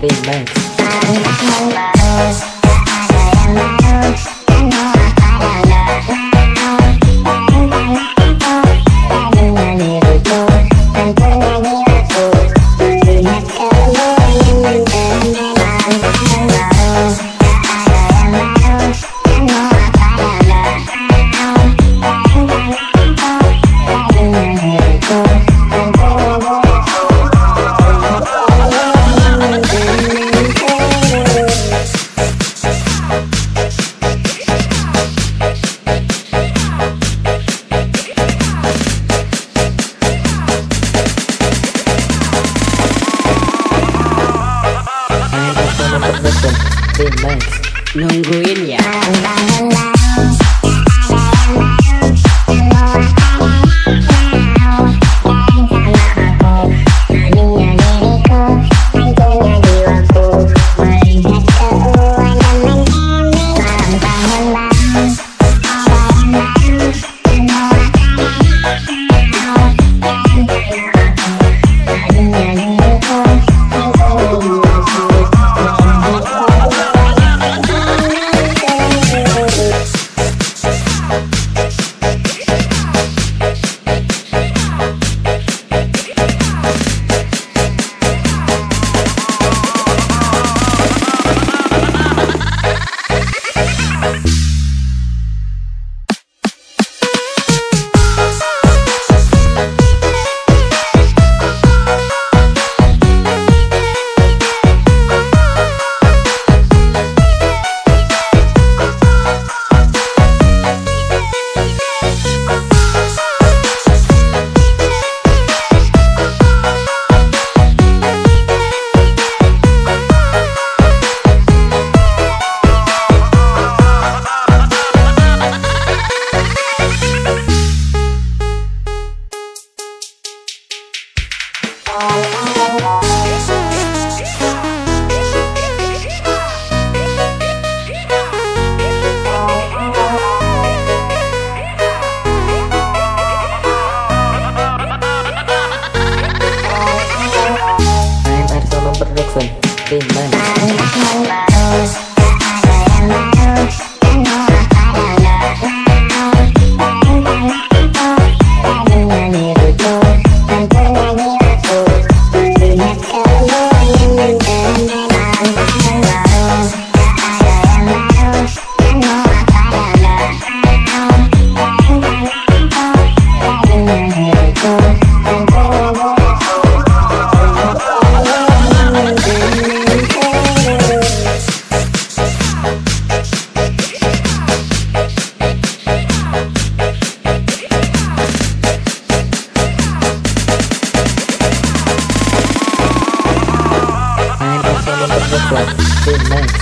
Production Remix Remix Nungguin ya. Production Remix AMR look like two months.